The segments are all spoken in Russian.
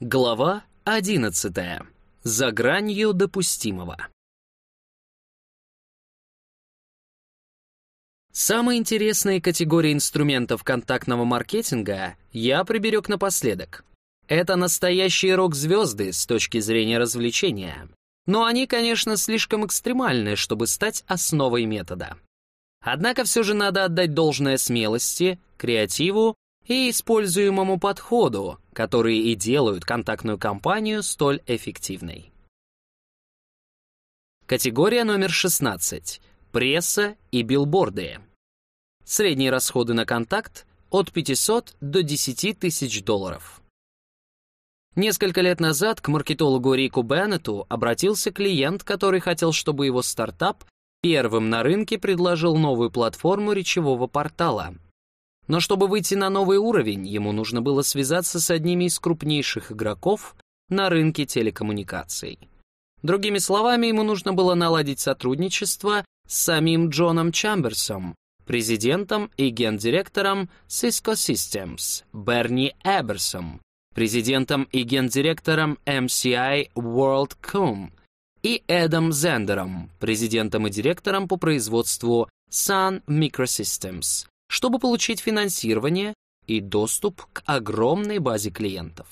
Глава 11. За гранью допустимого. Самые интересные категории инструментов контактного маркетинга я приберег напоследок. Это настоящие рок-звезды с точки зрения развлечения. Но они, конечно, слишком экстремальны, чтобы стать основой метода. Однако все же надо отдать должное смелости, креативу и используемому подходу, которые и делают контактную кампанию столь эффективной. Категория номер 16. Пресса и билборды. Средние расходы на контакт от 500 до 10 тысяч долларов. Несколько лет назад к маркетологу Рику Беннету обратился клиент, который хотел, чтобы его стартап первым на рынке предложил новую платформу речевого портала — но чтобы выйти на новый уровень, ему нужно было связаться с одними из крупнейших игроков на рынке телекоммуникаций. Другими словами, ему нужно было наладить сотрудничество с самим Джоном Чамберсом, президентом и гендиректором Cisco Systems, Берни Эберсом, президентом и гендиректором MCI WorldCom и Эдом Зендером, президентом и директором по производству Sun Microsystems, чтобы получить финансирование и доступ к огромной базе клиентов.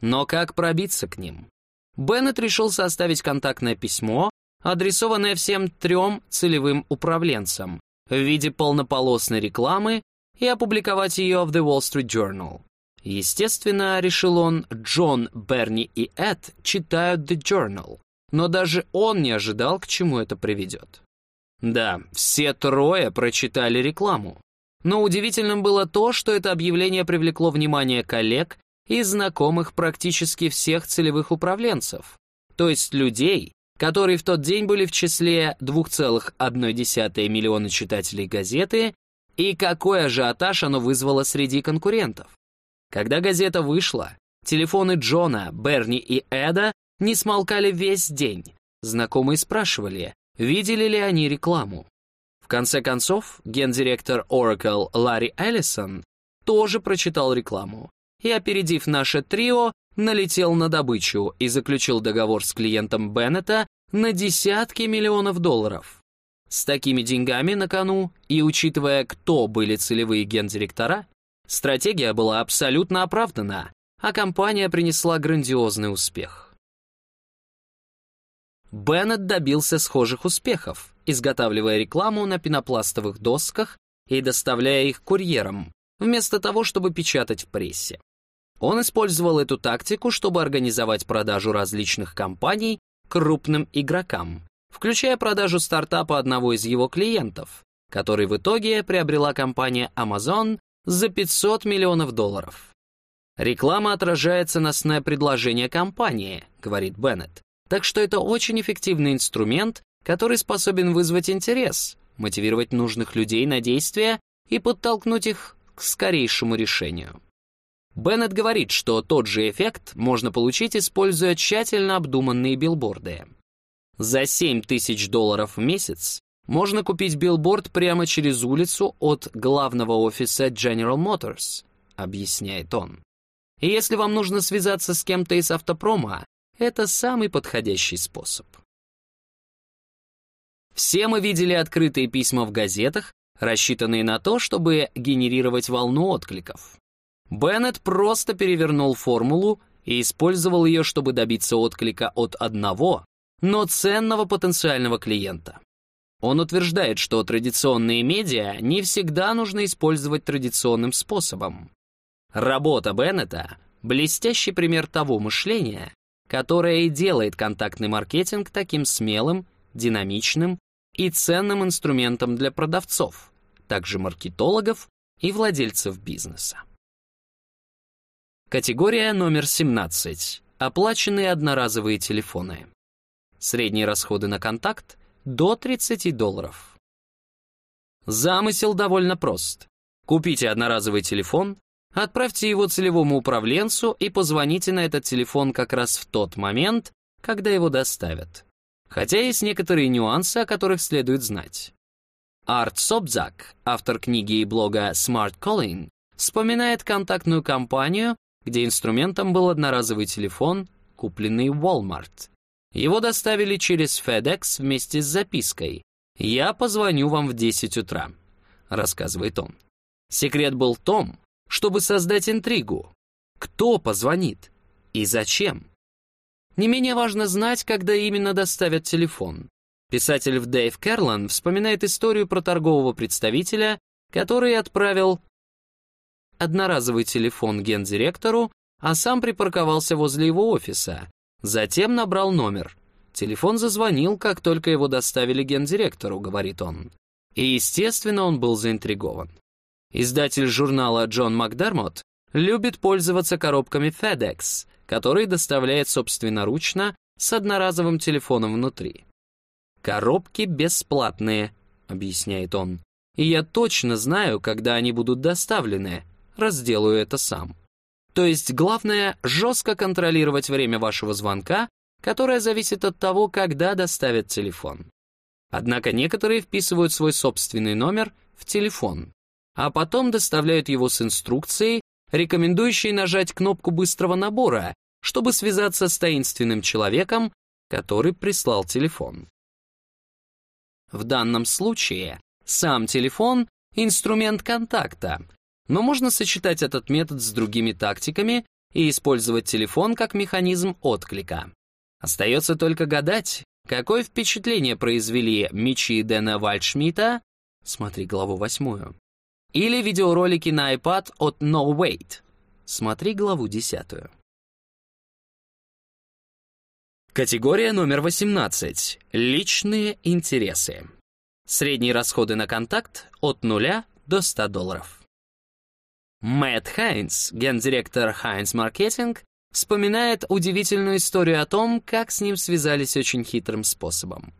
Но как пробиться к ним? Беннет решил составить контактное письмо, адресованное всем трем целевым управленцам в виде полнополосной рекламы и опубликовать ее в The Wall Street Journal. Естественно, решил он, Джон, Берни и Эд читают The Journal, но даже он не ожидал, к чему это приведет. Да, все трое прочитали рекламу. Но удивительным было то, что это объявление привлекло внимание коллег и знакомых практически всех целевых управленцев, то есть людей, которые в тот день были в числе 2,1 миллиона читателей газеты, и какой ажиотаж оно вызвало среди конкурентов. Когда газета вышла, телефоны Джона, Берни и Эда не смолкали весь день. Знакомые спрашивали, видели ли они рекламу. В конце концов, гендиректор Oracle Ларри Эллисон тоже прочитал рекламу и, опередив наше трио, налетел на добычу и заключил договор с клиентом Беннета на десятки миллионов долларов. С такими деньгами на кону и учитывая, кто были целевые гендиректора, стратегия была абсолютно оправдана, а компания принесла грандиозный успех. Беннет добился схожих успехов, изготавливая рекламу на пенопластовых досках и доставляя их курьерам, вместо того, чтобы печатать в прессе. Он использовал эту тактику, чтобы организовать продажу различных компаний крупным игрокам, включая продажу стартапа одного из его клиентов, который в итоге приобрела компания Amazon за 500 миллионов долларов. «Реклама отражает ценностное предложение компании», — говорит Беннет, так что это очень эффективный инструмент, который способен вызвать интерес, мотивировать нужных людей на действия и подтолкнуть их к скорейшему решению. Беннет говорит, что тот же эффект можно получить, используя тщательно обдуманные билборды. За 7 тысяч долларов в месяц можно купить билборд прямо через улицу от главного офиса General Motors, объясняет он. И если вам нужно связаться с кем-то из автопрома, это самый подходящий способ. Все мы видели открытые письма в газетах, рассчитанные на то, чтобы генерировать волну откликов. Беннет просто перевернул формулу и использовал ее, чтобы добиться отклика от одного, но ценного потенциального клиента. Он утверждает, что традиционные медиа не всегда нужно использовать традиционным способом. Работа Беннета — блестящий пример того мышления, которая и делает контактный маркетинг таким смелым, динамичным и ценным инструментом для продавцов, также маркетологов и владельцев бизнеса. Категория номер 17. Оплаченные одноразовые телефоны. Средние расходы на контакт до 30 долларов. Замысел довольно прост. Купите одноразовый телефон, Отправьте его целевому управленцу и позвоните на этот телефон как раз в тот момент, когда его доставят. Хотя есть некоторые нюансы, о которых следует знать. Арт Собзак, автор книги и блога Smart Calling, вспоминает контактную кампанию, где инструментом был одноразовый телефон, купленный в Walmart. Его доставили через FedEx вместе с запиской «Я позвоню вам в 10 утра», — рассказывает он. Секрет был в том, чтобы создать интригу. Кто позвонит и зачем? Не менее важно знать, когда именно доставят телефон. Писатель Дэйв Керлан вспоминает историю про торгового представителя, который отправил одноразовый телефон гендиректору, а сам припарковался возле его офиса. Затем набрал номер. Телефон зазвонил, как только его доставили гендиректору, говорит он. И, естественно, он был заинтригован. Издатель журнала Джон Макдермот любит пользоваться коробками FedEx, который доставляет собственноручно с одноразовым телефоном внутри. «Коробки бесплатные», — объясняет он. «И я точно знаю, когда они будут доставлены. Разделаю это сам». То есть главное — жестко контролировать время вашего звонка, которое зависит от того, когда доставят телефон. Однако некоторые вписывают свой собственный номер в телефон, а потом доставляют его с инструкцией, рекомендующей нажать кнопку быстрого набора, чтобы связаться с таинственным человеком, который прислал телефон. В данном случае сам телефон — инструмент контакта, но можно сочетать этот метод с другими тактиками и использовать телефон как механизм отклика. Остается только гадать, какое впечатление произвели мечи Дэна Вальдшмита, смотри главу восьмую, или видеоролики на iPad от No Wait. Смотри главу десятую. Категория номер 18. Личные интересы. Средние расходы на контакт от 0 до 100 долларов. Мэтт Хайнс, гендиректор Хайнс Маркетинг, вспоминает удивительную историю о том, как с ним связались очень хитрым способом.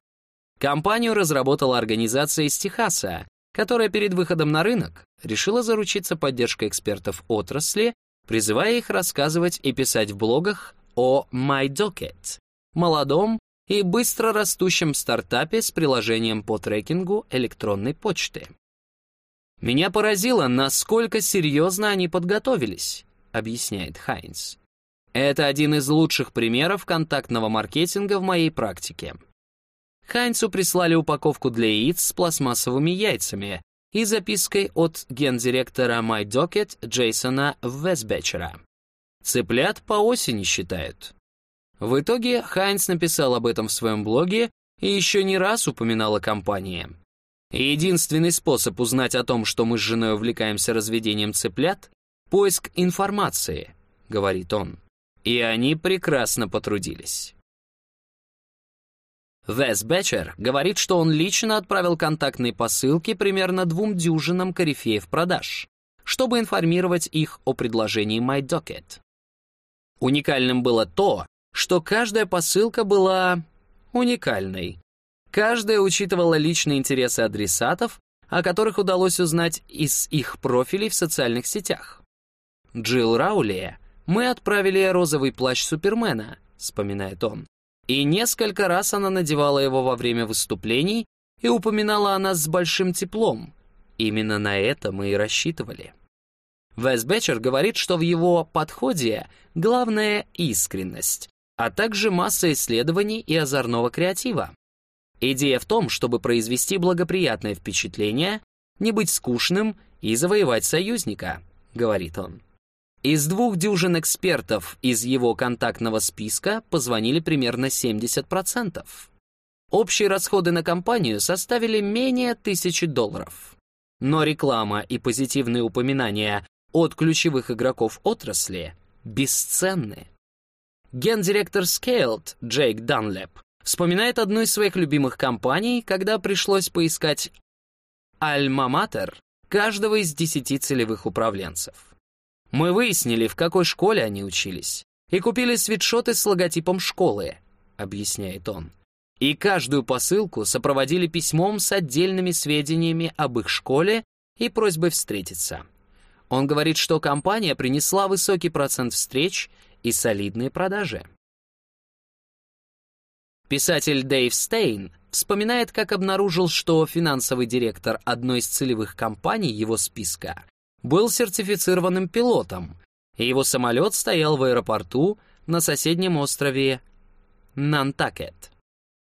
Компанию разработала организация из Техаса, которая перед выходом на рынок решила заручиться поддержкой экспертов отрасли, призывая их рассказывать и писать в блогах о MyDocket, молодом и быстро растущем стартапе с приложением по трекингу электронной почты. «Меня поразило, насколько серьезно они подготовились», объясняет Хайнс. «Это один из лучших примеров контактного маркетинга в моей практике. Хайнцу прислали упаковку для яиц с пластмассовыми яйцами и запиской от гендиректора MyDocket Джейсона Весбечера. Цыплят по осени считают. В итоге Хайнц написал об этом в своем блоге и еще не раз упоминал о компании. Единственный способ узнать о том, что мы с женой увлекаемся разведением цыплят — поиск информации, — говорит он. И они прекрасно потрудились. Вес Бетчер говорит, что он лично отправил контактные посылки примерно двум дюжинам корифеев продаж, чтобы информировать их о предложении MyDocket. Уникальным было то, что каждая посылка была уникальной. Каждая учитывала личные интересы адресатов, о которых удалось узнать из их профилей в социальных сетях. Джилл Раули мы отправили розовый плащ Супермена, вспоминает он. И несколько раз она надевала его во время выступлений и упоминала о нас с большим теплом. Именно на это мы и рассчитывали. Вес Бетчер говорит, что в его подходе главное — искренность, а также масса исследований и озорного креатива. Идея в том, чтобы произвести благоприятное впечатление, не быть скучным и завоевать союзника, говорит он. Из двух дюжин экспертов из его контактного списка позвонили примерно 70%. Общие расходы на компанию составили менее тысячи долларов. Но реклама и позитивные упоминания от ключевых игроков отрасли бесценны. Гендиректор Scaled Джейк Данлеп вспоминает одну из своих любимых компаний, когда пришлось поискать альма-матер каждого из десяти целевых управленцев. Мы выяснили, в какой школе они учились, и купили свитшоты с логотипом школы, объясняет он. И каждую посылку сопроводили письмом с отдельными сведениями об их школе и просьбой встретиться. Он говорит, что компания принесла высокий процент встреч и солидные продажи. Писатель Дэйв Стейн вспоминает, как обнаружил, что финансовый директор одной из целевых компаний его списка был сертифицированным пилотом, и его самолет стоял в аэропорту на соседнем острове Нантакет.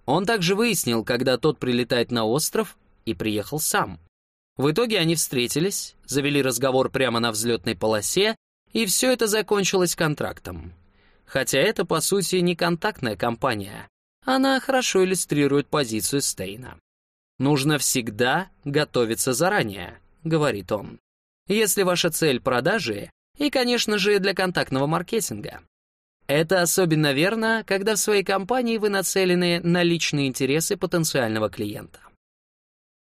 Он также выяснил, когда тот прилетает на остров, и приехал сам. В итоге они встретились, завели разговор прямо на взлетной полосе, и все это закончилось контрактом. Хотя это, по сути, не контактная компания. Она хорошо иллюстрирует позицию Стейна. «Нужно всегда готовиться заранее», — говорит он. «Если ваша цель — продажи, и, конечно же, для контактного маркетинга. Это особенно верно, когда в своей компании вы нацелены на личные интересы потенциального клиента.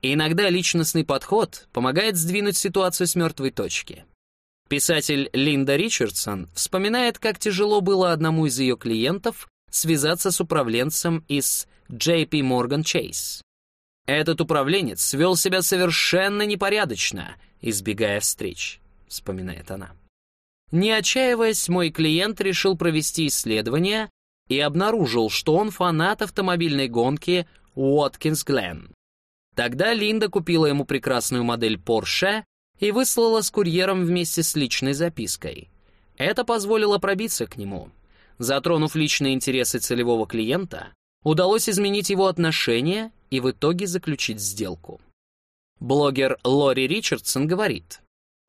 Иногда личностный подход помогает сдвинуть ситуацию с мертвой точки. Писатель Линда Ричардсон вспоминает, как тяжело было одному из ее клиентов связаться с управленцем из JP Morgan Chase. Этот управленец вел себя совершенно непорядочно, избегая встреч, вспоминает она. Не отчаиваясь, мой клиент решил провести исследование и обнаружил, что он фанат автомобильной гонки Уоткинс Гленн. Тогда Линда купила ему прекрасную модель Porsche и выслала с курьером вместе с личной запиской. Это позволило пробиться к нему. Затронув личные интересы целевого клиента, удалось изменить его отношение и в итоге заключить сделку. Блогер Лори Ричардсон говорит,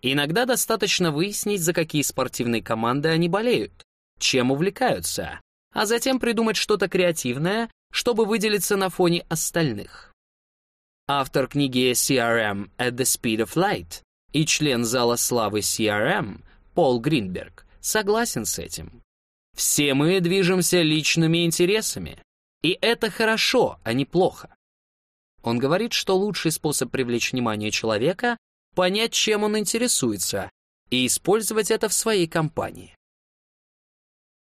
«Иногда достаточно выяснить, за какие спортивные команды они болеют, чем увлекаются, а затем придумать что-то креативное, чтобы выделиться на фоне остальных. Автор книги CRM at the Speed of Light и член зала славы CRM Пол Гринберг согласен с этим. Все мы движемся личными интересами, и это хорошо, а не плохо. Он говорит, что лучший способ привлечь внимание человека — понять, чем он интересуется, и использовать это в своей компании.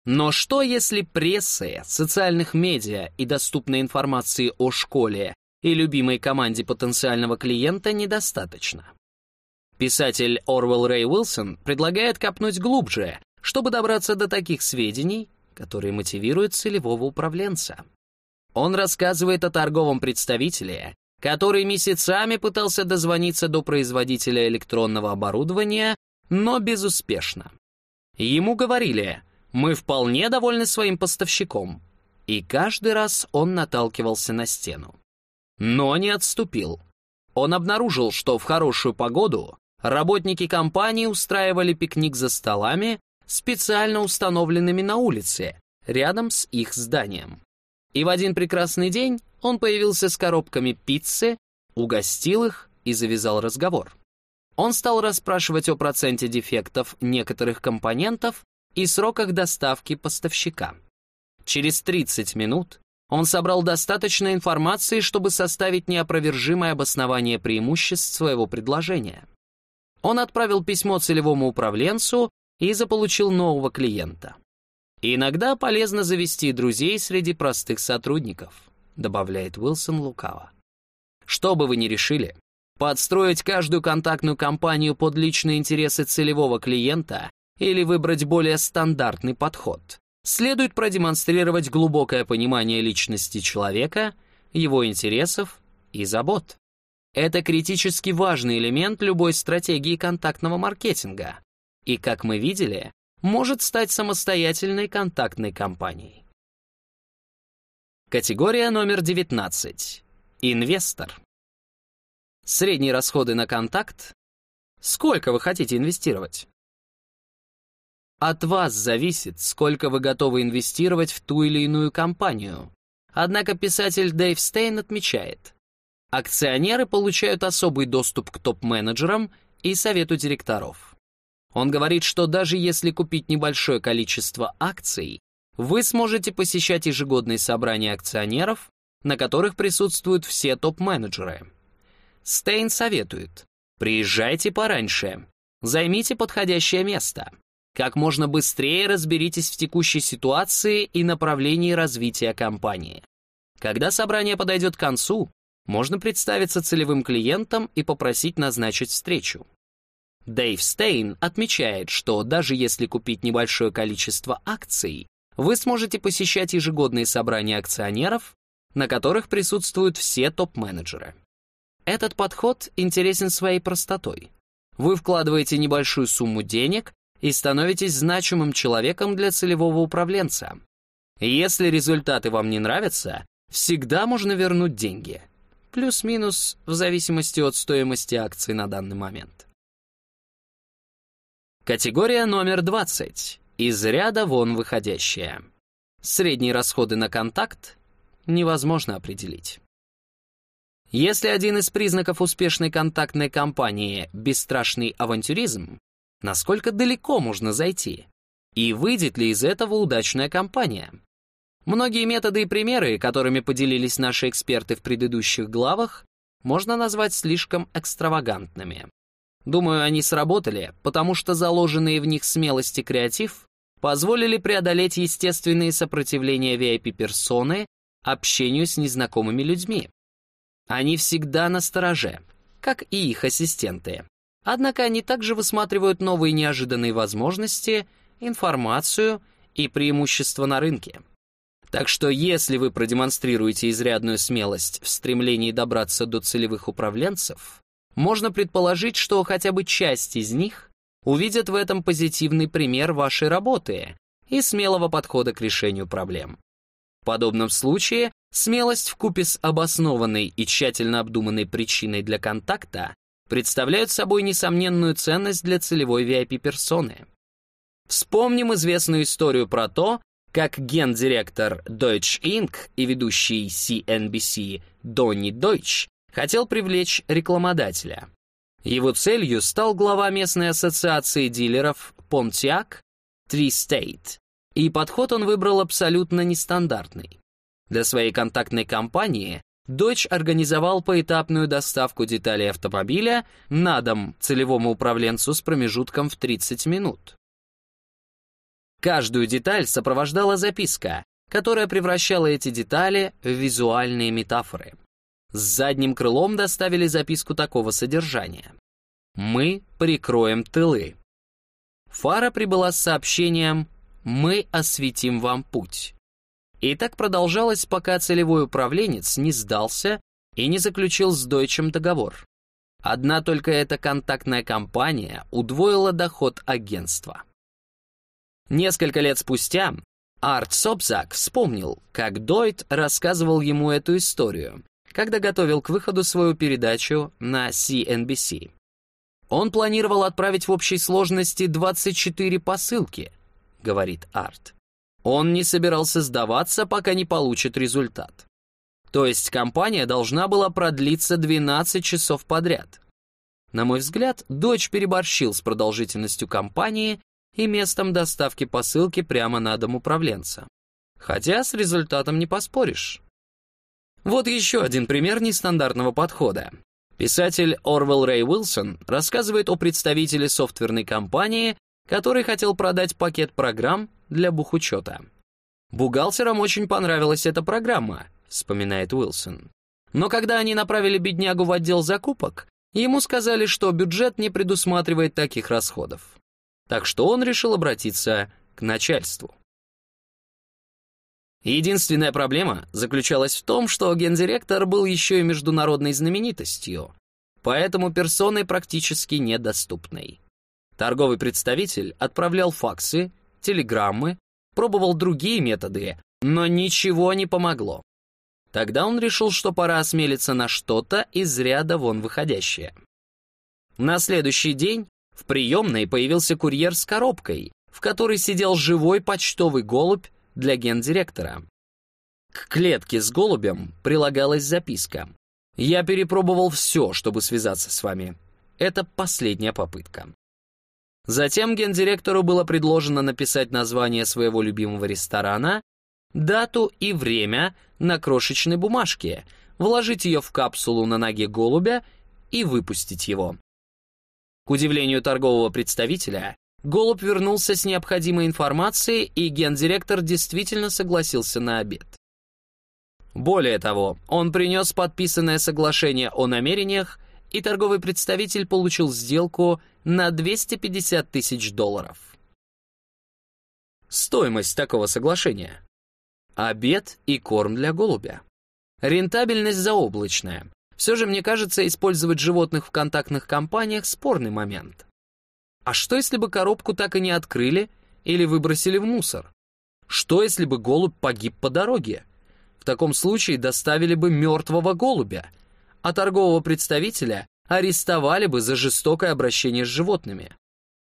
Но что, если прессы, социальных медиа и доступной информации о школе и любимой команде потенциального клиента недостаточно. Писатель Орвел Рэй Уилсон предлагает копнуть глубже, чтобы добраться до таких сведений, которые мотивируют целевого управленца. Он рассказывает о торговом представителе, который месяцами пытался дозвониться до производителя электронного оборудования, но безуспешно. Ему говорили «Мы вполне довольны своим поставщиком», и каждый раз он наталкивался на стену но не отступил. Он обнаружил, что в хорошую погоду работники компании устраивали пикник за столами, специально установленными на улице, рядом с их зданием. И в один прекрасный день он появился с коробками пиццы, угостил их и завязал разговор. Он стал расспрашивать о проценте дефектов некоторых компонентов и сроках доставки поставщика. Через 30 минут он собрал достаточно информации, чтобы составить неопровержимое обоснование преимуществ своего предложения. Он отправил письмо целевому управленцу и заполучил нового клиента. Иногда полезно завести друзей среди простых сотрудников, добавляет Уилсон лукаво. Что бы вы ни решили, подстроить каждую контактную компанию под личные интересы целевого клиента или выбрать более стандартный подход следует продемонстрировать глубокое понимание личности человека, его интересов и забот. Это критически важный элемент любой стратегии контактного маркетинга и, как мы видели, может стать самостоятельной контактной компанией. Категория номер 19. Инвестор. Средние расходы на контакт. Сколько вы хотите инвестировать? От вас зависит, сколько вы готовы инвестировать в ту или иную компанию. Однако писатель Дэйв Стейн отмечает, акционеры получают особый доступ к топ-менеджерам и совету директоров. Он говорит, что даже если купить небольшое количество акций, вы сможете посещать ежегодные собрания акционеров, на которых присутствуют все топ-менеджеры. Стейн советует, приезжайте пораньше, займите подходящее место. Как можно быстрее разберитесь в текущей ситуации и направлении развития компании. Когда собрание подойдет к концу, можно представиться целевым клиентам и попросить назначить встречу. Дэйв Стейн отмечает, что даже если купить небольшое количество акций, вы сможете посещать ежегодные собрания акционеров, на которых присутствуют все топ-менеджеры. Этот подход интересен своей простотой. Вы вкладываете небольшую сумму денег и становитесь значимым человеком для целевого управленца. Если результаты вам не нравятся, всегда можно вернуть деньги. Плюс-минус в зависимости от стоимости акций на данный момент. Категория номер 20. Из ряда вон выходящая. Средние расходы на контакт невозможно определить. Если один из признаков успешной контактной кампании — бесстрашный авантюризм, насколько далеко можно зайти? И выйдет ли из этого удачная кампания? Многие методы и примеры, которыми поделились наши эксперты в предыдущих главах, можно назвать слишком экстравагантными. Думаю, они сработали, потому что заложенные в них смелость и креатив позволили преодолеть естественные сопротивления VIP-персоны общению с незнакомыми людьми. Они всегда на стороже, как и их ассистенты. Однако они также высматривают новые неожиданные возможности, информацию и преимущества на рынке. Так что если вы продемонстрируете изрядную смелость в стремлении добраться до целевых управленцев, можно предположить, что хотя бы часть из них увидят в этом позитивный пример вашей работы и смелого подхода к решению проблем. В подобном случае смелость вкупе с обоснованной и тщательно обдуманной причиной для контакта представляют собой несомненную ценность для целевой VIP-персоны. Вспомним известную историю про то, как гендиректор Deutsche Inc. и ведущий CNBC Донни Дойч хотел привлечь рекламодателя. Его целью стал глава местной ассоциации дилеров Pontiac Tri-State, и подход он выбрал абсолютно нестандартный. Для своей контактной кампании Дочь организовал поэтапную доставку деталей автомобиля на дом целевому управленцу с промежутком в 30 минут. Каждую деталь сопровождала записка, которая превращала эти детали в визуальные метафоры. С задним крылом доставили записку такого содержания. «Мы прикроем тылы». Фара прибыла с сообщением «Мы осветим вам путь». И так продолжалось, пока целевой управленец не сдался и не заключил с Дойчем договор. Одна только эта контактная компания удвоила доход агентства. Несколько лет спустя Арт Собзак вспомнил, как Дойт рассказывал ему эту историю, когда готовил к выходу свою передачу на CNBC. Он планировал отправить в общей сложности 24 посылки, говорит Арт. Он не собирался сдаваться, пока не получит результат. То есть компания должна была продлиться 12 часов подряд. На мой взгляд, дочь переборщил с продолжительностью кампании и местом доставки посылки прямо на дом управленца. Хотя с результатом не поспоришь. Вот еще один пример нестандартного подхода. Писатель Орвел Рэй Уилсон рассказывает о представителе софтверной компании, который хотел продать пакет программ для бухучета. «Бухгалтерам очень понравилась эта программа», — вспоминает Уилсон. Но когда они направили беднягу в отдел закупок, ему сказали, что бюджет не предусматривает таких расходов. Так что он решил обратиться к начальству. Единственная проблема заключалась в том, что гендиректор был еще и международной знаменитостью, поэтому персоной практически недоступной. Торговый представитель отправлял факсы, телеграммы, пробовал другие методы, но ничего не помогло. Тогда он решил, что пора осмелиться на что-то из ряда вон выходящее. На следующий день в приемной появился курьер с коробкой, в которой сидел живой почтовый голубь для гендиректора. К клетке с голубем прилагалась записка. «Я перепробовал все, чтобы связаться с вами. Это последняя попытка». Затем гендиректору было предложено написать название своего любимого ресторана, дату и время на крошечной бумажке, вложить ее в капсулу на ноге голубя и выпустить его. К удивлению торгового представителя, Голубь вернулся с необходимой информацией, и гендиректор действительно согласился на обед. Более того, он принес подписанное соглашение о намерениях, и торговый представитель получил сделку на 250 тысяч долларов. Стоимость такого соглашения. Обед и корм для голубя. Рентабельность заоблачная. Все же, мне кажется, использовать животных в контактных компаниях – спорный момент. А что, если бы коробку так и не открыли или выбросили в мусор? Что, если бы голубь погиб по дороге? В таком случае доставили бы мертвого голубя, а торгового представителя арестовали бы за жестокое обращение с животными.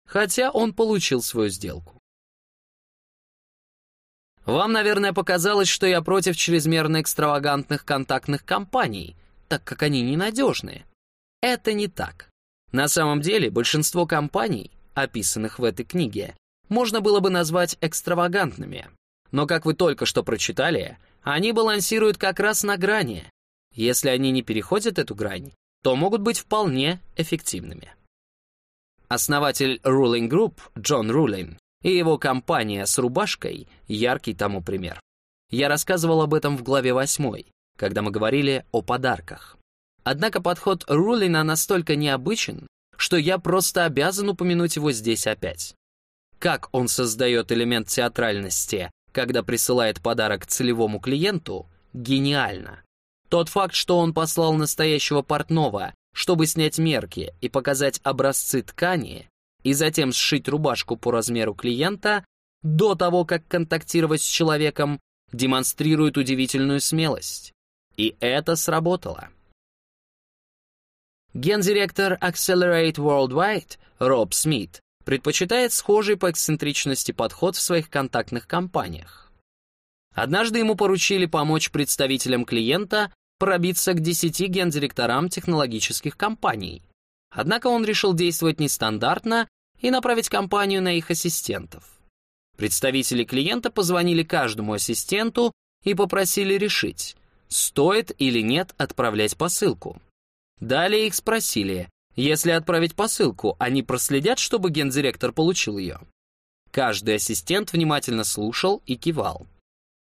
Хотя он получил свою сделку. Вам, наверное, показалось, что я против чрезмерно экстравагантных контактных компаний, так как они ненадежные. Это не так. На самом деле, большинство компаний, описанных в этой книге, можно было бы назвать экстравагантными. Но, как вы только что прочитали, они балансируют как раз на грани. Если они не переходят эту грань, то могут быть вполне эффективными. Основатель Ruling Group Джон Рулин и его компания с рубашкой — яркий тому пример. Я рассказывал об этом в главе 8, когда мы говорили о подарках. Однако подход Рулина настолько необычен, что я просто обязан упомянуть его здесь опять. Как он создает элемент театральности, когда присылает подарок целевому клиенту, гениально. Тот факт, что он послал настоящего портного, чтобы снять мерки и показать образцы ткани, и затем сшить рубашку по размеру клиента, до того, как контактировать с человеком, демонстрирует удивительную смелость. И это сработало. Гендиректор Accelerate Worldwide Роб Смит предпочитает схожий по эксцентричности подход в своих контактных кампаниях. Однажды ему поручили помочь представителям клиента пробиться к 10 гендиректорам технологических компаний. Однако он решил действовать нестандартно и направить компанию на их ассистентов. Представители клиента позвонили каждому ассистенту и попросили решить, стоит или нет отправлять посылку. Далее их спросили, если отправить посылку, они проследят, чтобы гендиректор получил ее. Каждый ассистент внимательно слушал и кивал.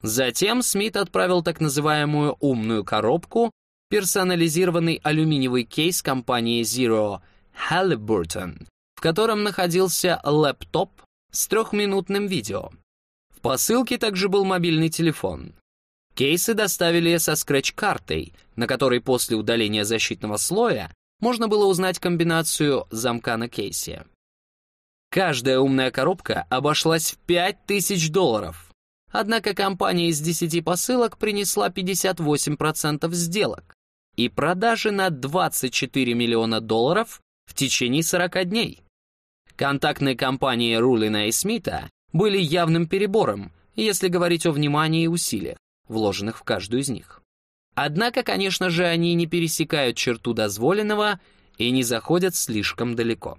Затем Смит отправил так называемую «умную коробку», персонализированный алюминиевый кейс компании Zero Halliburton, в котором находился лэптоп с трехминутным видео. В посылке также был мобильный телефон. Кейсы доставили со скретч-картой, на которой после удаления защитного слоя можно было узнать комбинацию замка на кейсе. Каждая умная коробка обошлась в 5000 долларов. Однако компания из 10 посылок принесла 58% сделок и продажи на 24 миллиона долларов в течение 40 дней. Контактные компании Рулина и Смита были явным перебором, если говорить о внимании и усилиях, вложенных в каждую из них. Однако, конечно же, они не пересекают черту дозволенного и не заходят слишком далеко.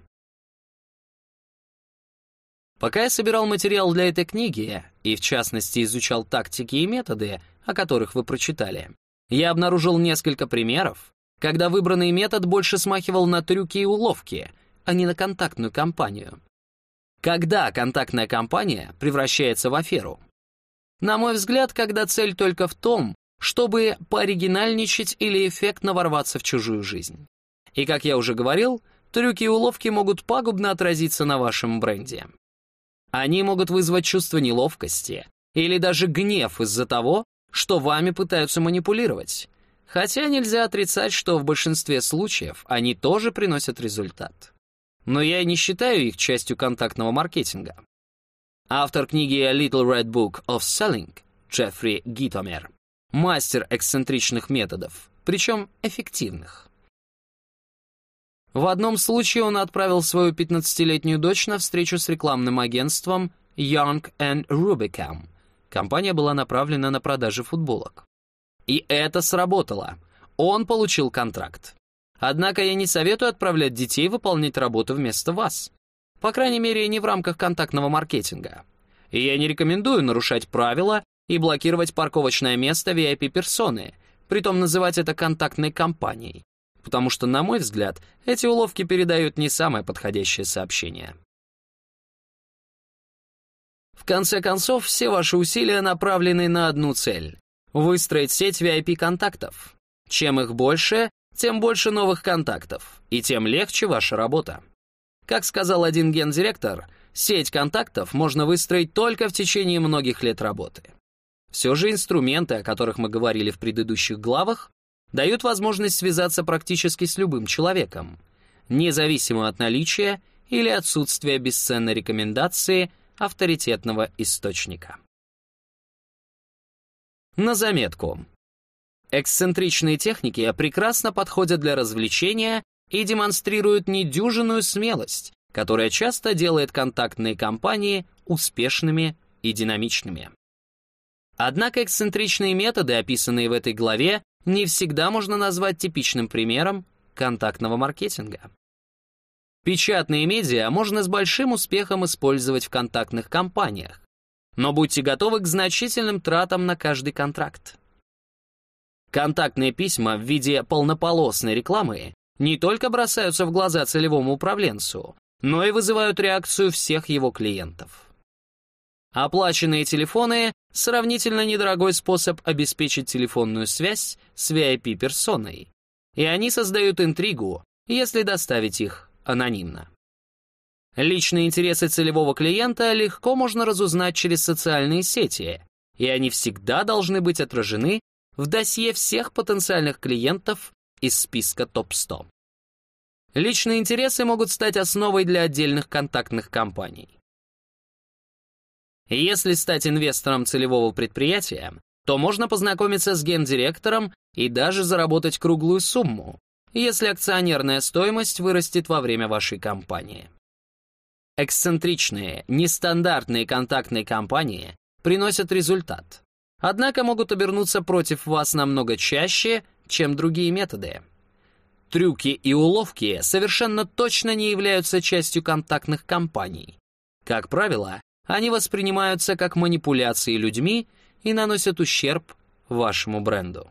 Пока я собирал материал для этой книги, и в частности изучал тактики и методы, о которых вы прочитали, я обнаружил несколько примеров, когда выбранный метод больше смахивал на трюки и уловки, а не на контактную кампанию. Когда контактная кампания превращается в аферу? На мой взгляд, когда цель только в том, чтобы пооригинальничать или эффектно ворваться в чужую жизнь. И, как я уже говорил, трюки и уловки могут пагубно отразиться на вашем бренде. Они могут вызвать чувство неловкости или даже гнев из-за того, что вами пытаются манипулировать. Хотя нельзя отрицать, что в большинстве случаев они тоже приносят результат но я не считаю их частью контактного маркетинга. Автор книги Little Red Book of Selling Джеффри Гитомер — мастер эксцентричных методов, причем эффективных. В одном случае он отправил свою 15-летнюю дочь на встречу с рекламным агентством Young and Rubicam. Компания была направлена на продажи футболок. И это сработало. Он получил контракт. Однако я не советую отправлять детей выполнять работу вместо вас. По крайней мере, не в рамках контактного маркетинга. И я не рекомендую нарушать правила и блокировать парковочное место VIP-персоны, притом называть это контактной кампанией. Потому что, на мой взгляд, эти уловки передают не самое подходящее сообщение. В конце концов, все ваши усилия направлены на одну цель — выстроить сеть VIP-контактов. Чем их больше, тем больше новых контактов, и тем легче ваша работа. Как сказал один гендиректор, сеть контактов можно выстроить только в течение многих лет работы. Все же инструменты, о которых мы говорили в предыдущих главах, дают возможность связаться практически с любым человеком, независимо от наличия или отсутствие бесценной рекомендации авторитетного источника. На заметку. Эксцентричные техники прекрасно подходят для развлечения и демонстрируют недюжинную смелость, которая часто делает контактные кампании успешными и динамичными. Однако эксцентричные методы, описанные в этой главе, не всегда можно назвать типичным примером контактного маркетинга. Печатные медиа можно с большим успехом использовать в контактных кампаниях, но будьте готовы к значительным тратам на каждый контракт. Контактные письма в виде полнополосной рекламы не только бросаются в глаза целевому управленцу, но и вызывают реакцию всех его клиентов. Оплаченные телефоны — сравнительно недорогой способ обеспечить телефонную связь с VIP-персоной, и они создают интригу, если доставить их анонимно. Личные интересы целевого клиента легко можно разузнать через социальные сети, и они всегда должны быть отражены в досье всех потенциальных клиентов из списка ТОП-100. Личные интересы могут стать основой для отдельных контактных компаний. Если стать инвестором целевого предприятия, то можно познакомиться с гендиректором и даже заработать круглую сумму, если акционерная стоимость вырастет во время вашей кампании. Эксцентричные, нестандартные контактные кампании приносят результат, однако могут обернуться против вас намного чаще, чем другие методы. Трюки и уловки совершенно точно не являются частью контактных кампаний. Как правило, они воспринимаются как манипуляции людьми и наносят ущерб вашему бренду.